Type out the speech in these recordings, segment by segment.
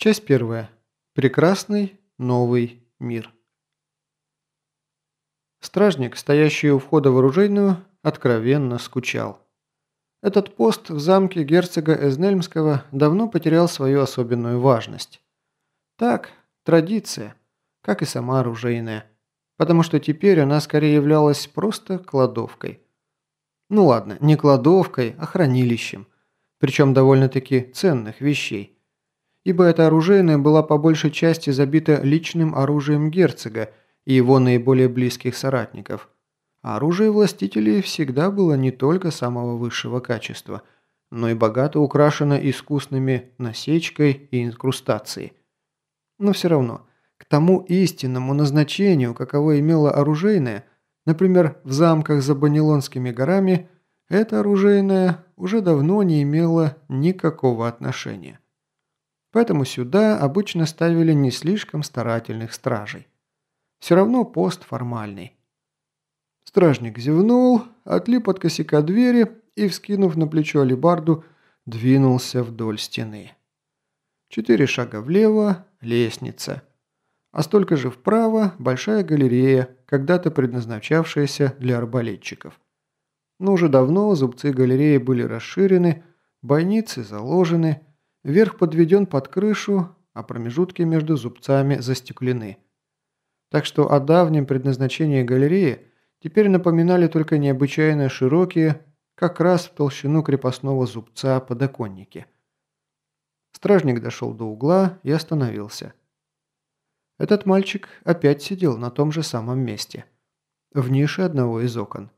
Часть первая. Прекрасный новый мир. Стражник, стоящий у входа в оружейную, откровенно скучал. Этот пост в замке герцога Эзнельмского давно потерял свою особенную важность. Так, традиция, как и сама оружейная, потому что теперь она скорее являлась просто кладовкой. Ну ладно, не кладовкой, а хранилищем, причем довольно-таки ценных вещей – ибо эта оружейная была по большей части забита личным оружием герцога и его наиболее близких соратников. А оружие властителей всегда было не только самого высшего качества, но и богато украшено искусными насечкой и инкрустацией. Но все равно, к тому истинному назначению, каково имело оружейное, например, в замках за Банилонскими горами, это оружейное уже давно не имело никакого отношения. Поэтому сюда обычно ставили не слишком старательных стражей. Все равно пост формальный. Стражник зевнул, отлип от косяка двери и, вскинув на плечо алебарду, двинулся вдоль стены. Четыре шага влево – лестница. А столько же вправо – большая галерея, когда-то предназначавшаяся для арбалетчиков. Но уже давно зубцы галереи были расширены, бойницы заложены – Верх подведен под крышу, а промежутки между зубцами застеклены. Так что о давнем предназначении галереи теперь напоминали только необычайно широкие, как раз в толщину крепостного зубца подоконники. Стражник дошел до угла и остановился. Этот мальчик опять сидел на том же самом месте, в нише одного из окон.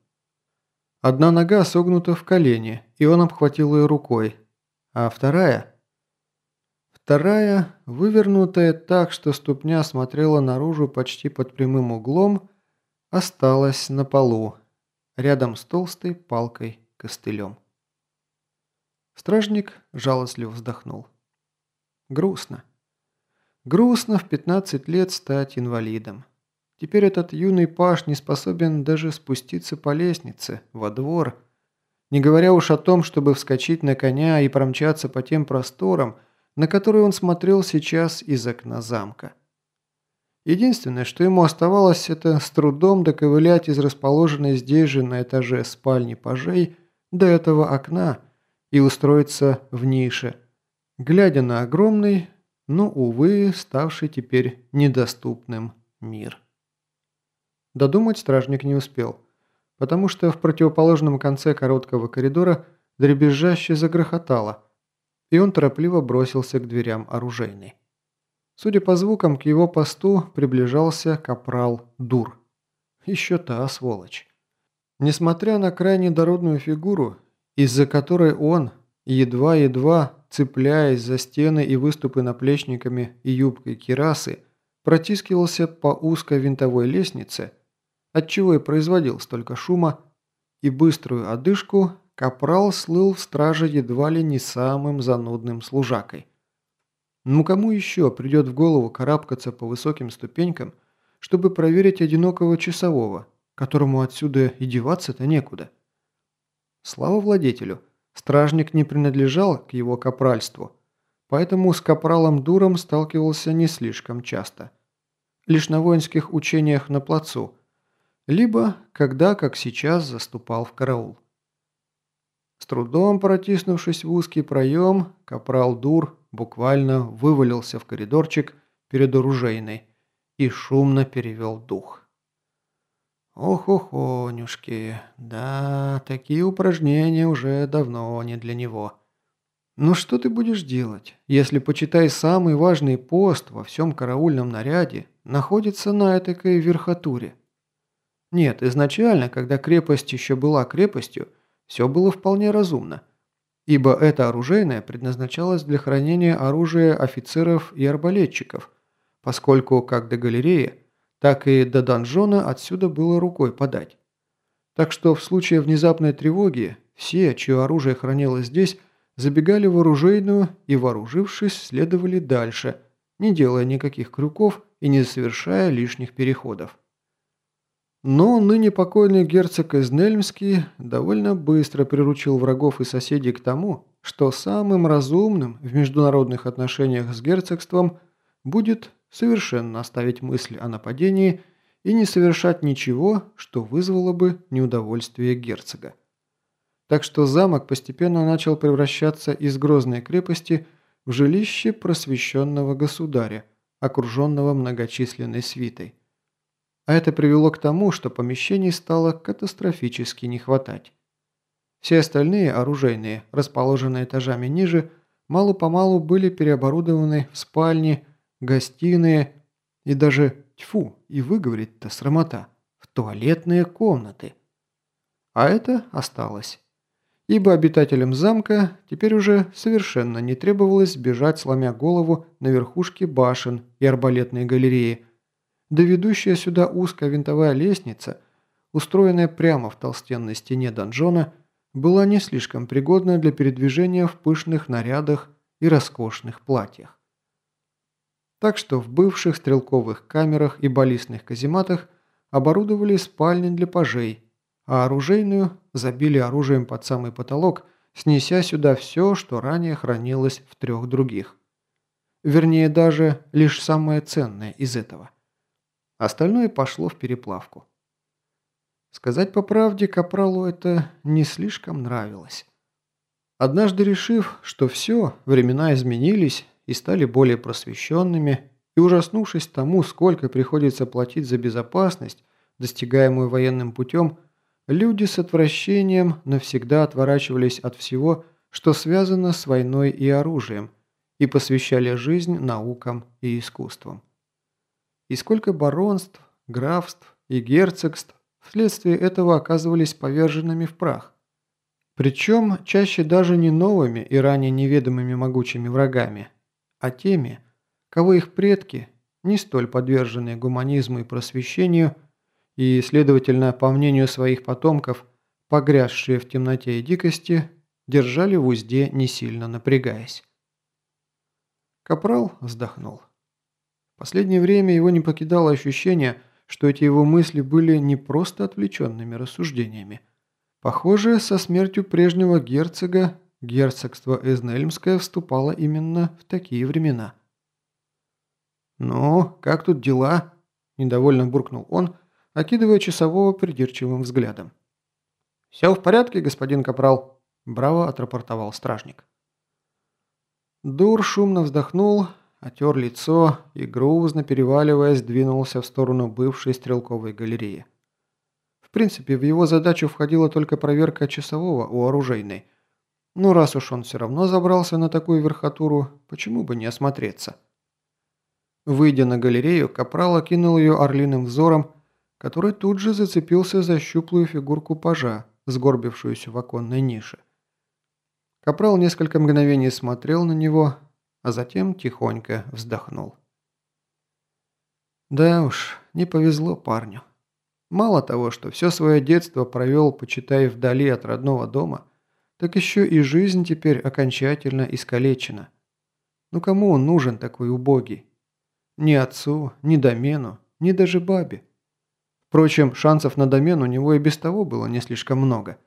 Одна нога согнута в колени, и он обхватил ее рукой, а вторая Вторая, вывернутая так, что ступня смотрела наружу почти под прямым углом, осталась на полу, рядом с толстой палкой-костылем. Стражник жалостливо вздохнул. Грустно. Грустно в 15 лет стать инвалидом. Теперь этот юный паш не способен даже спуститься по лестнице, во двор, не говоря уж о том, чтобы вскочить на коня и промчаться по тем просторам, на которую он смотрел сейчас из окна замка. Единственное, что ему оставалось, это с трудом доковылять из расположенной здесь же на этаже спальни пажей до этого окна и устроиться в нише, глядя на огромный, но, увы, ставший теперь недоступным мир. Додумать стражник не успел, потому что в противоположном конце короткого коридора дребезжаще загрохотало – и он торопливо бросился к дверям оружейной. Судя по звукам, к его посту приближался капрал Дур. Еще та сволочь. Несмотря на крайне дородную фигуру, из-за которой он, едва-едва цепляясь за стены и выступы наплечниками и юбкой кирасы, протискивался по узкой винтовой лестнице, отчего и производил столько шума, и быструю одышку Капрал слыл в страже едва ли не самым занудным служакой. Ну кому еще придет в голову карабкаться по высоким ступенькам, чтобы проверить одинокого часового, которому отсюда и деваться-то некуда? Слава владетелю, стражник не принадлежал к его капральству, поэтому с капралом Дуром сталкивался не слишком часто. Лишь на воинских учениях на плацу, либо когда, как сейчас, заступал в караул. С трудом протиснувшись в узкий проем, капрал Дур буквально вывалился в коридорчик перед оружейной и шумно перевел дух. Ох-охонюшки, да, такие упражнения уже давно не для него. Ну что ты будешь делать, если, почитай, самый важный пост во всем караульном наряде находится на этой верхотуре? Нет, изначально, когда крепость еще была крепостью, все было вполне разумно, ибо это оружейное предназначалось для хранения оружия офицеров и арбалетчиков, поскольку как до галереи, так и до донжона отсюда было рукой подать. Так что в случае внезапной тревоги все, чье оружие хранилось здесь, забегали в оружейную и, вооружившись, следовали дальше, не делая никаких крюков и не совершая лишних переходов. Но ныне покойный герцог Эзнельмский довольно быстро приручил врагов и соседей к тому, что самым разумным в международных отношениях с герцогством будет совершенно оставить мысль о нападении и не совершать ничего, что вызвало бы неудовольствие герцога. Так что замок постепенно начал превращаться из грозной крепости в жилище просвещенного государя, окруженного многочисленной свитой. А это привело к тому, что помещений стало катастрофически не хватать. Все остальные оружейные, расположенные этажами ниже, мало-помалу были переоборудованы в спальни, гостиные и даже, тьфу, и выговорить-то срамота, в туалетные комнаты. А это осталось. Ибо обитателям замка теперь уже совершенно не требовалось бежать, сломя голову на верхушке башен и арбалетной галереи, да ведущая сюда узкая винтовая лестница, устроенная прямо в толстенной стене донжона, была не слишком пригодна для передвижения в пышных нарядах и роскошных платьях. Так что в бывших стрелковых камерах и баллистных казематах оборудовали спальни для пажей, а оружейную забили оружием под самый потолок, снеся сюда все, что ранее хранилось в трех других. Вернее, даже лишь самое ценное из этого – Остальное пошло в переплавку. Сказать по правде, Капралу это не слишком нравилось. Однажды решив, что все, времена изменились и стали более просвещенными, и ужаснувшись тому, сколько приходится платить за безопасность, достигаемую военным путем, люди с отвращением навсегда отворачивались от всего, что связано с войной и оружием, и посвящали жизнь наукам и искусствам и сколько баронств, графств и герцогств вследствие этого оказывались поверженными в прах. Причем чаще даже не новыми и ранее неведомыми могучими врагами, а теми, кого их предки, не столь подверженные гуманизму и просвещению, и, следовательно, по мнению своих потомков, погрязшие в темноте и дикости, держали в узде, не сильно напрягаясь. Капрал вздохнул. Последнее время его не покидало ощущение, что эти его мысли были не просто отвлеченными рассуждениями. Похоже, со смертью прежнего герцога герцогство Эзнельмское вступало именно в такие времена. «Ну, как тут дела?» – недовольно буркнул он, окидывая часового придирчивым взглядом. «Все в порядке, господин Капрал», – браво отрапортовал стражник. Дур шумно вздохнул, отер лицо и, грузно переваливаясь, двинулся в сторону бывшей стрелковой галереи. В принципе, в его задачу входила только проверка часового у оружейной. Но раз уж он все равно забрался на такую верхотуру, почему бы не осмотреться? Выйдя на галерею, Капрал окинул ее орлиным взором, который тут же зацепился за щуплую фигурку пажа, сгорбившуюся в оконной нише. Капрал несколько мгновений смотрел на него, а затем тихонько вздохнул. Да уж, не повезло парню. Мало того, что все свое детство провел, почитай, вдали от родного дома, так еще и жизнь теперь окончательно искалечена. Ну кому он нужен такой убогий? Ни отцу, ни домену, ни даже бабе. Впрочем, шансов на домен у него и без того было не слишком много.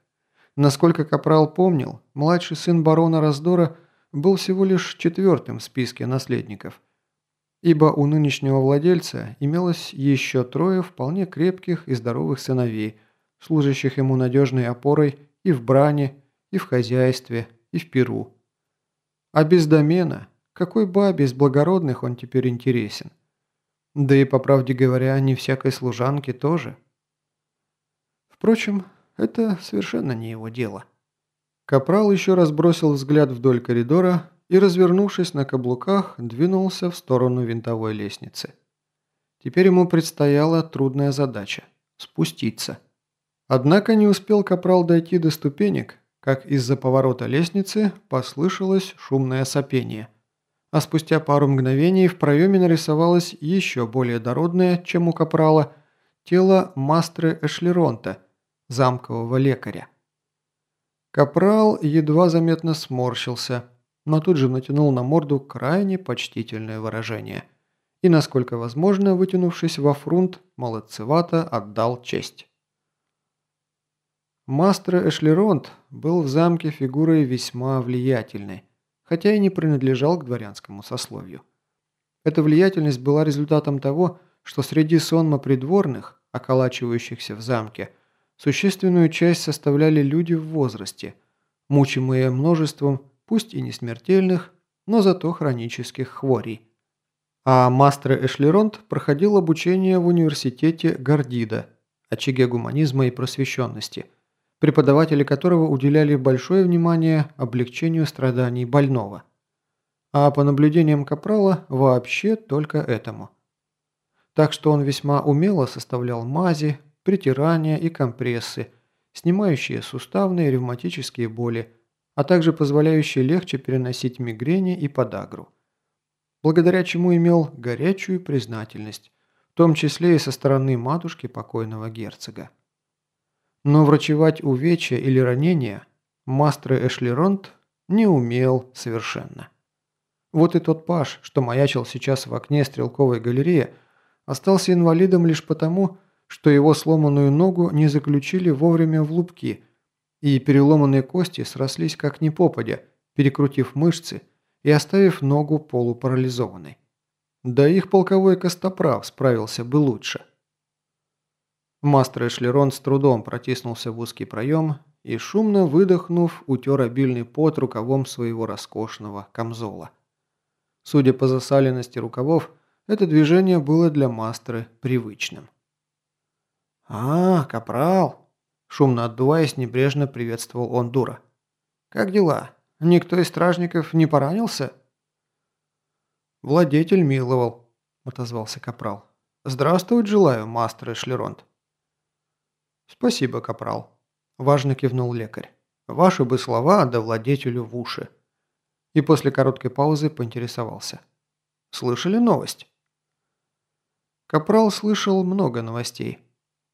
Насколько Капрал помнил, младший сын барона Раздора был всего лишь четвертым в списке наследников, ибо у нынешнего владельца имелось еще трое вполне крепких и здоровых сыновей, служащих ему надежной опорой и в бране, и в хозяйстве, и в перу. А без домена, какой бабе из благородных он теперь интересен? Да и, по правде говоря, не всякой служанке тоже. Впрочем, это совершенно не его дело. Капрал еще раз бросил взгляд вдоль коридора и, развернувшись на каблуках, двинулся в сторону винтовой лестницы. Теперь ему предстояла трудная задача – спуститься. Однако не успел Капрал дойти до ступенек, как из-за поворота лестницы послышалось шумное сопение. А спустя пару мгновений в проеме нарисовалось еще более дородное, чем у Капрала, тело Мастры Эшлеронта, замкового лекаря. Капрал едва заметно сморщился, но тут же натянул на морду крайне почтительное выражение и, насколько возможно, вытянувшись во фрунт, молодцевато отдал честь. Мастер Эшлеронт был в замке фигурой весьма влиятельной, хотя и не принадлежал к дворянскому сословию. Эта влиятельность была результатом того, что среди сонма придворных, околачивающихся в замке, существенную часть составляли люди в возрасте, мучимые множеством, пусть и не смертельных, но зато хронических хворей. А мастер Эшлеронт проходил обучение в университете Гордида, очаге гуманизма и просвещенности, преподаватели которого уделяли большое внимание облегчению страданий больного. А по наблюдениям Капрала вообще только этому. Так что он весьма умело составлял мази, притирания и компрессы, снимающие суставные ревматические боли, а также позволяющие легче переносить мигрени и подагру. Благодаря чему имел горячую признательность, в том числе и со стороны матушки покойного герцога. Но врачевать увечья или ранения мастер Эшлеронт не умел совершенно. Вот и тот паш, что маячил сейчас в окне стрелковой галереи, остался инвалидом лишь потому, что его сломанную ногу не заключили вовремя в лупки, и переломанные кости срослись как ни попадя, перекрутив мышцы и оставив ногу полупарализованной. Да их полковой костоправ справился бы лучше. Мастер Эшлерон с трудом протиснулся в узкий проем и, шумно выдохнув, утер обильный пот рукавом своего роскошного камзола. Судя по засаленности рукавов, это движение было для мастеры привычным. «А, капрал!» – шумно отдуваясь, небрежно приветствовал он дура. «Как дела? Никто из стражников не поранился?» «Владетель миловал», – отозвался капрал. «Здравствовать желаю, мастер Эшлеронт». «Спасибо, капрал», – важно кивнул лекарь. «Ваши бы слова да владетелю в уши». И после короткой паузы поинтересовался. «Слышали новость?» Капрал слышал много новостей.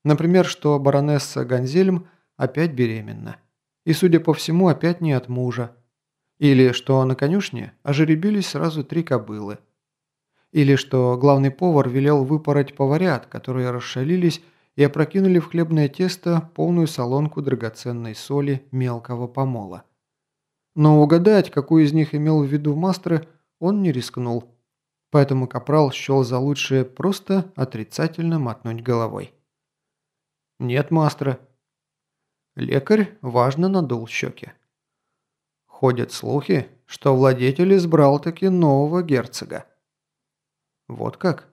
Например, что баронесса Ганзельм опять беременна. И, судя по всему, опять не от мужа. Или что на конюшне ожеребились сразу три кобылы. Или что главный повар велел выпороть поварят, которые расшалились и опрокинули в хлебное тесто полную солонку драгоценной соли мелкого помола. Но угадать, какую из них имел в виду мастер, он не рискнул. Поэтому Капрал счел за лучшее просто отрицательно мотнуть головой. «Нет, мастера». Лекарь важно надул щеки. Ходят слухи, что владетель избрал таки нового герцога. Вот как?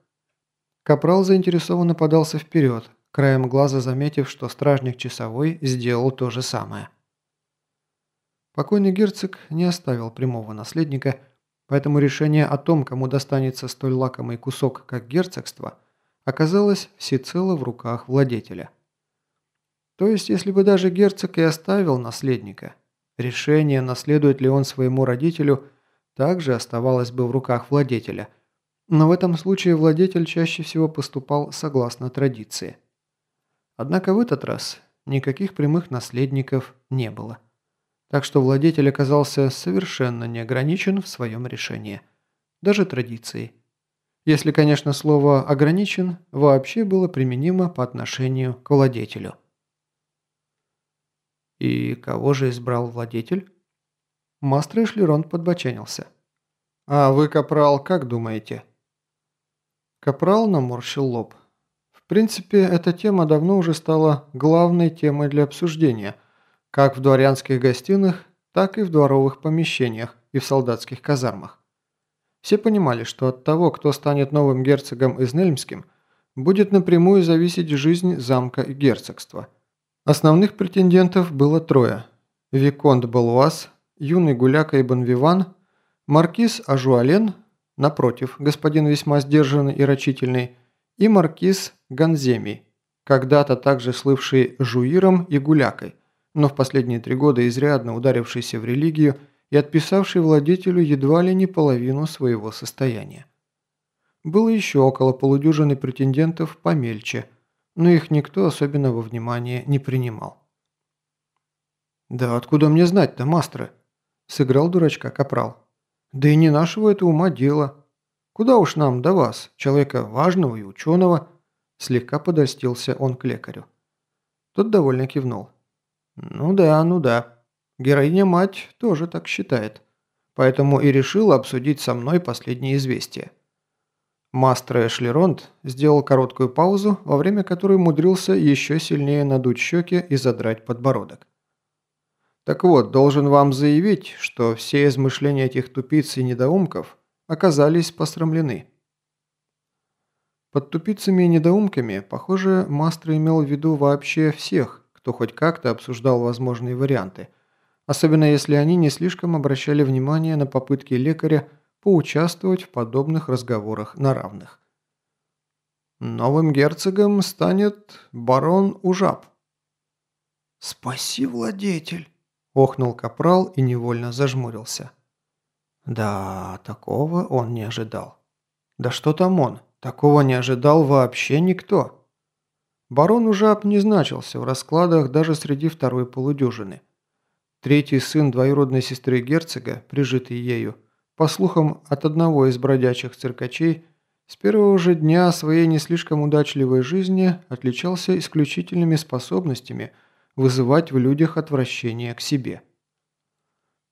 Капрал заинтересованно подался вперед, краем глаза заметив, что стражник часовой сделал то же самое. Покойный герцог не оставил прямого наследника, поэтому решение о том, кому достанется столь лакомый кусок, как герцогство, оказалось всецело в руках владетеля. То есть, если бы даже герцог и оставил наследника, решение, наследует ли он своему родителю, также оставалось бы в руках владетеля. Но в этом случае владетель чаще всего поступал согласно традиции. Однако в этот раз никаких прямых наследников не было. Так что владетель оказался совершенно не ограничен в своем решении. Даже традицией. Если, конечно, слово «ограничен» вообще было применимо по отношению к владетелю. «И кого же избрал владетель?» Мастер Эшлерон подбоченился. «А вы, Капрал, как думаете?» Капрал наморщил лоб. В принципе, эта тема давно уже стала главной темой для обсуждения, как в дворянских гостиных, так и в дворовых помещениях и в солдатских казармах. Все понимали, что от того, кто станет новым герцогом Изнельмским, будет напрямую зависеть жизнь замка и герцогства – Основных претендентов было трое. Виконт Балуас, юный гуляка и Бонвиван, маркиз Ажуален, напротив, господин весьма сдержанный и рачительный, и маркиз Ганземи, когда-то также слывший жуиром и гулякой, но в последние три года изрядно ударившийся в религию и отписавший владетелю едва ли не половину своего состояния. Было еще около полудюжины претендентов помельче – но их никто особенно во внимание не принимал. «Да откуда мне знать-то, мастера?» – сыграл дурачка Капрал. «Да и не нашего это ума дело. Куда уж нам до вас, человека важного и ученого?» Слегка подостился он к лекарю. Тот довольно кивнул. «Ну да, ну да. Героиня-мать тоже так считает. Поэтому и решила обсудить со мной последние известия». Мастер Эшлеронт сделал короткую паузу, во время которой умудрился еще сильнее надуть щеки и задрать подбородок. Так вот, должен вам заявить, что все измышления этих тупиц и недоумков оказались посрамлены. Под тупицами и недоумками, похоже, Мастер имел в виду вообще всех, кто хоть как-то обсуждал возможные варианты, особенно если они не слишком обращали внимание на попытки лекаря поучаствовать в подобных разговорах на равных. Новым герцогом станет барон Ужаб. «Спаси, владетель!» – охнул капрал и невольно зажмурился. Да, такого он не ожидал. Да что там он? Такого не ожидал вообще никто. Барон Ужаб не значился в раскладах даже среди второй полудюжины. Третий сын двоюродной сестры герцога, прижитый ею, по слухам от одного из бродячих циркачей, с первого же дня своей не слишком удачливой жизни отличался исключительными способностями вызывать в людях отвращение к себе.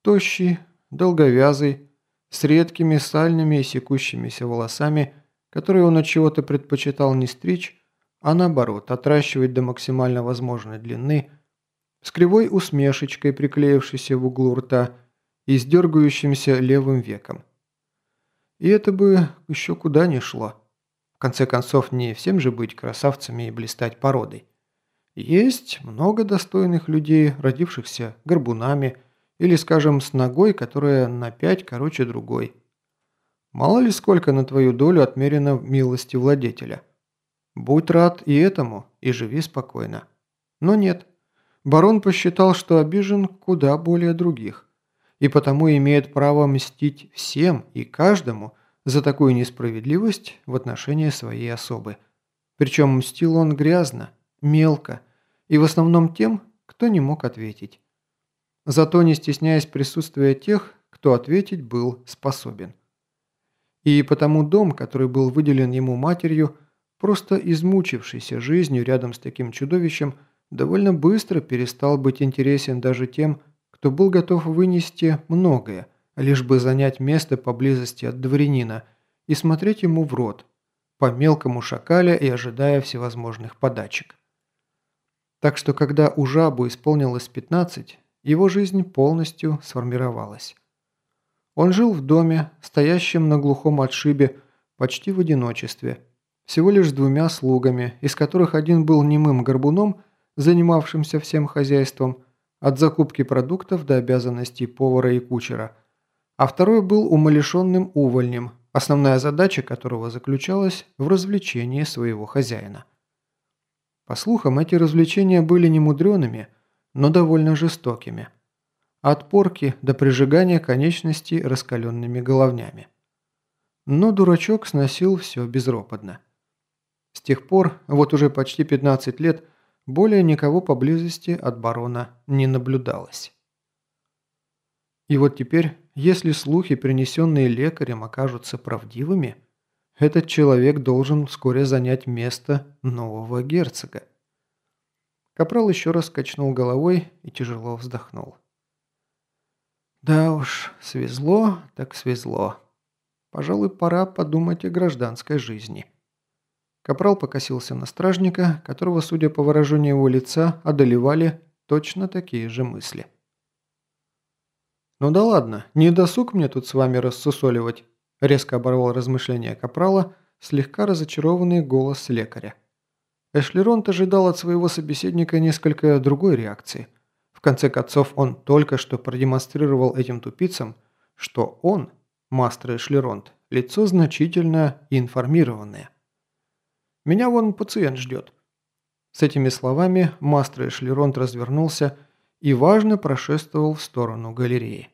Тощий, долговязый, с редкими сальными и секущимися волосами, которые он от чего-то предпочитал не стричь, а наоборот отращивать до максимально возможной длины, с кривой усмешечкой, приклеившейся в углу рта, и с дергающимся левым веком. И это бы еще куда ни шло. В конце концов, не всем же быть красавцами и блистать породой. Есть много достойных людей, родившихся горбунами, или, скажем, с ногой, которая на пять короче другой. Мало ли сколько на твою долю отмерено милости владетеля. Будь рад и этому, и живи спокойно. Но нет. Барон посчитал, что обижен куда более других и потому имеет право мстить всем и каждому за такую несправедливость в отношении своей особы. Причем мстил он грязно, мелко и в основном тем, кто не мог ответить. Зато не стесняясь присутствия тех, кто ответить был способен. И потому дом, который был выделен ему матерью, просто измучившийся жизнью рядом с таким чудовищем, довольно быстро перестал быть интересен даже тем, кто был готов вынести многое, лишь бы занять место поблизости от дворянина и смотреть ему в рот, по мелкому шакаля и ожидая всевозможных подачек. Так что когда у жабу исполнилось 15, его жизнь полностью сформировалась. Он жил в доме, стоящем на глухом отшибе, почти в одиночестве, всего лишь с двумя слугами, из которых один был немым горбуном, занимавшимся всем хозяйством, от закупки продуктов до обязанностей повара и кучера, а второй был умалишенным увольнем, основная задача которого заключалась в развлечении своего хозяина. По слухам, эти развлечения были немудреными, но довольно жестокими. От порки до прижигания конечностей раскаленными головнями. Но дурачок сносил все безропотно. С тех пор, вот уже почти 15 лет, более никого поблизости от барона не наблюдалось. И вот теперь, если слухи, принесенные лекарем, окажутся правдивыми, этот человек должен вскоре занять место нового герцога. Капрал еще раз качнул головой и тяжело вздохнул. Да уж, свезло, так свезло. Пожалуй, пора подумать о гражданской жизни. Капрал покосился на стражника, которого, судя по выражению его лица, одолевали точно такие же мысли. «Ну да ладно, не досуг мне тут с вами рассусоливать», – резко оборвал размышления Капрала слегка разочарованный голос лекаря. Эшлеронт ожидал от своего собеседника несколько другой реакции. В конце концов, он только что продемонстрировал этим тупицам, что он, мастер Эшлеронт, лицо значительно информированное. Меня вон пациент ждет». С этими словами мастер Эшлеронт развернулся и важно прошествовал в сторону галереи.